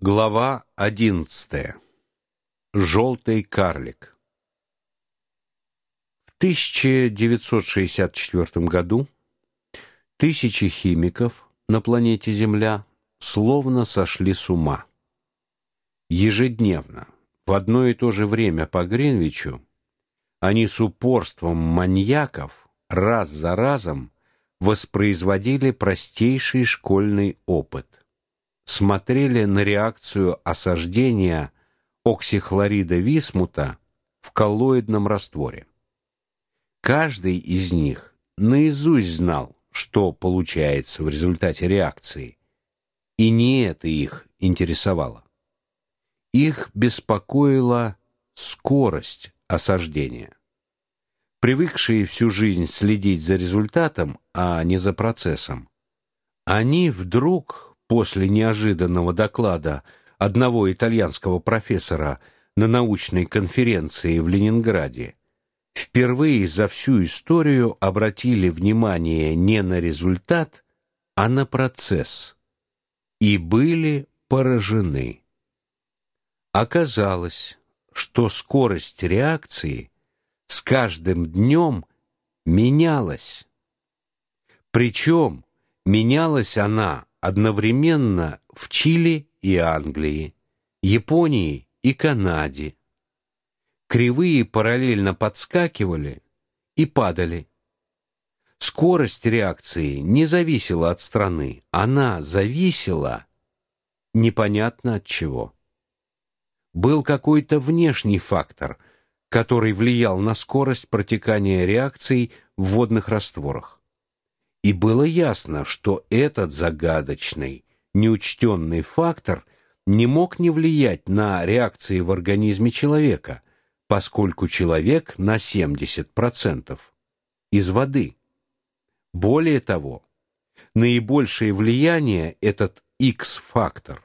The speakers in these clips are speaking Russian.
Глава 11. Желтый карлик. В 1964 году тысячи химиков на планете Земля словно сошли с ума. Ежедневно, в одно и то же время по Гринвичу, они с упорством маньяков раз за разом воспроизводили простейший школьный опыт смотрели на реакцию осаждения оксихлорида висмута в коллоидном растворе. Каждый из них наизусть знал, что получается в результате реакции, и не это их интересовало. Их беспокоила скорость осаждения. Привыкшие всю жизнь следить за результатом, а не за процессом, они вдруг после неожиданного доклада одного итальянского профессора на научной конференции в Ленинграде впервые за всю историю обратили внимание не на результат, а на процесс и были поражены. Оказалось, что скорость реакции с каждым днем менялась. Причем менялась она одновременно в Чили и Англии, Японии и Канаде. Кривые параллельно подскакивали и падали. Скорость реакции не зависела от страны, она зависела непонятно от чего. Был какой-то внешний фактор, который влиял на скорость протекания реакций в водных растворах. И было ясно, что этот загадочный, неучтенный фактор не мог не влиять на реакции в организме человека, поскольку человек на 70% из воды. Более того, наибольшее влияние этот X-фактор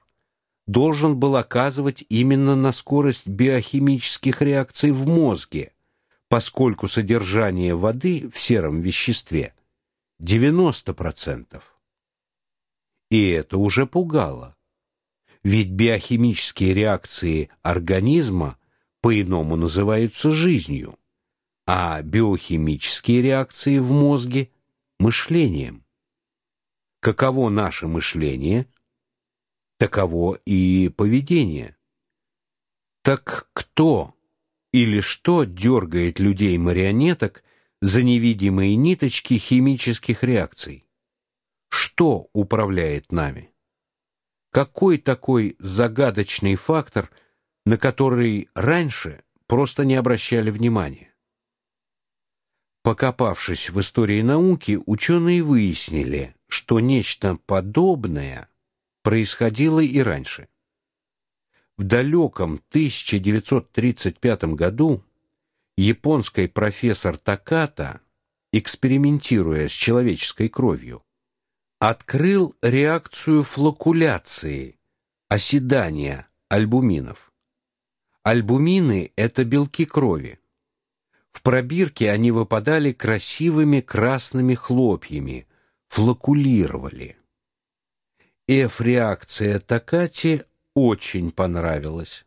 должен был оказывать именно на скорость биохимических реакций в мозге, поскольку содержание воды в сером веществе – 90%. И это уже пугало. Ведь биохимические реакции организма по-иному называются жизнью, а биохимические реакции в мозге мышлением. Каково наше мышление, таково и поведение. Так кто или что дергает людей-марионеток за невидимые ниточки химических реакций. Что управляет нами? Какой такой загадочный фактор, на который раньше просто не обращали внимания? Покопавшись в истории науки, ученые выяснили, что нечто подобное происходило и раньше. В далеком 1935 году японский профессор Таката, экспериментируя с человеческой кровью, открыл реакцию флокуляции, оседания альбуминов. Альбумины это белки крови. В пробирке они выпадали красивыми красными хлопьями, флокулировали. F-реакция Такати очень понравилась.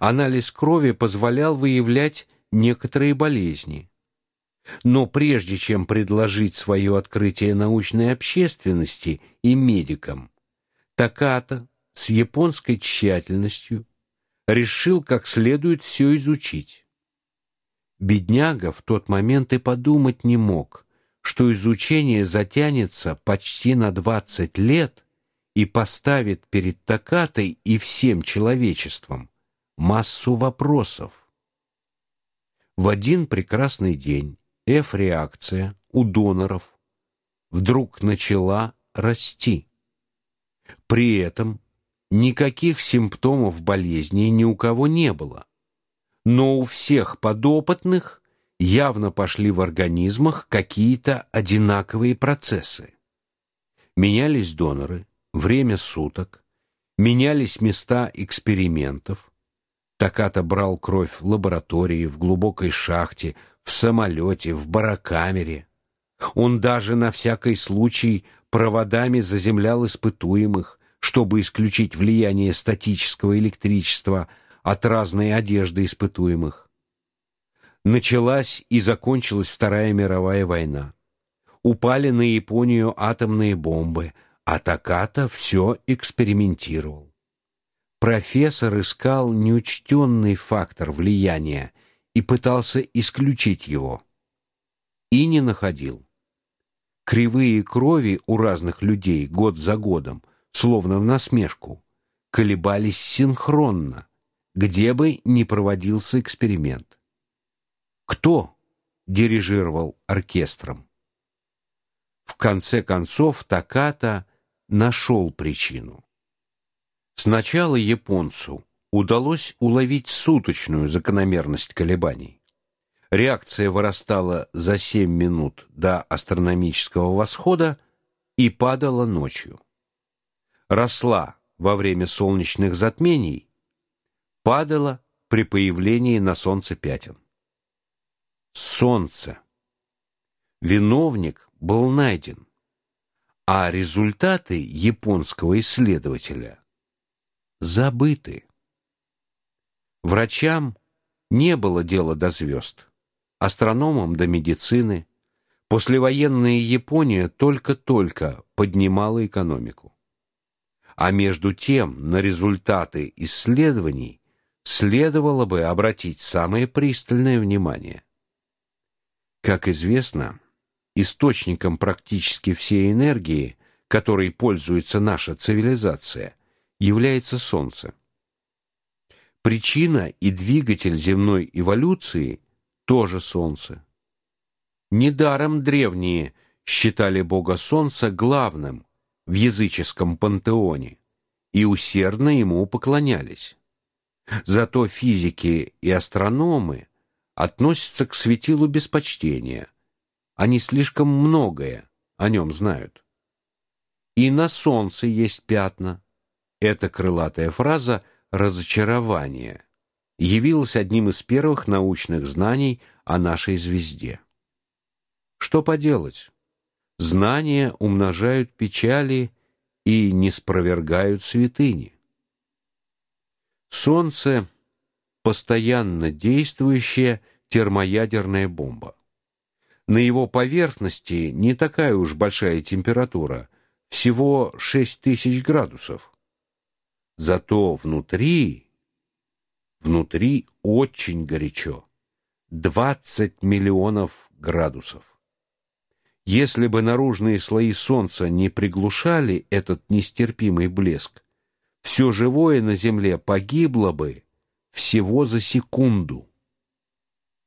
Анализ крови позволял выявлять некоторые болезни. Но прежде чем предложить свое открытие научной общественности и медикам, Таката с японской тщательностью решил как следует все изучить. Бедняга в тот момент и подумать не мог, что изучение затянется почти на двадцать лет и поставит перед Такатой и всем человечеством массу вопросов. В один прекрасный день F-реакция у доноров вдруг начала расти. При этом никаких симптомов болезни ни у кого не было. Но у всех подопытных явно пошли в организмах какие-то одинаковые процессы. Менялись доноры, время суток, менялись места экспериментов, Таката брал кровь в лаборатории, в глубокой шахте, в самолете, в барокамере. Он даже на всякий случай проводами заземлял испытуемых, чтобы исключить влияние статического электричества от разной одежды испытуемых. Началась и закончилась Вторая мировая война. Упали на Японию атомные бомбы, а Таката все экспериментировал. Профессор искал неучтенный фактор влияния и пытался исключить его. И не находил. Кривые крови у разных людей год за годом, словно в насмешку, колебались синхронно, где бы ни проводился эксперимент. Кто дирижировал оркестром? В конце концов Таката нашел причину. Сначала японцу удалось уловить суточную закономерность колебаний. Реакция вырастала за 7 минут до астрономического восхода и падала ночью. Росла во время солнечных затмений, падала при появлении на солнце пятен. Солнце. Виновник был найден, а результаты японского исследователя забыты. Врачам не было дела до звезд, астрономам до медицины. Послевоенная Япония только-только поднимала экономику. А между тем на результаты исследований следовало бы обратить самое пристальное внимание. Как известно, источником практически всей энергии, которой пользуется наша цивилизация, является солнце. Причина и двигатель земной эволюции тоже солнце. Недаром древние считали бога солнца главным в языческом пантеоне и усердно ему поклонялись. Зато физики и астрономы относятся к светилу без почтения. Они слишком многое о нем знают. И на солнце есть пятна. Эта крылатая фраза разочарование явилась одним из первых научных знаний о нашей звезде. Что поделать? Знания умножают печали и не спровергают святыни. Солнце постоянно действующая термоядерная бомба. На его поверхности не такая уж большая температура, всего 6000 градусов. Зато внутри внутри очень горячо. 20 миллионов градусов. Если бы наружные слои солнца не приглушали этот нестерпимый блеск, все живое на земле погибло бы всего за секунду.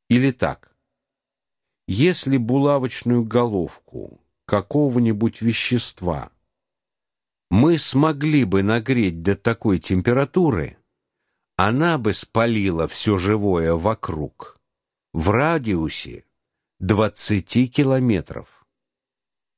Или так. Если булавочную головку какого-нибудь вещества мы смогли бы нагреть до такой температуры, она бы спалила все живое вокруг в радиусе 20 километров.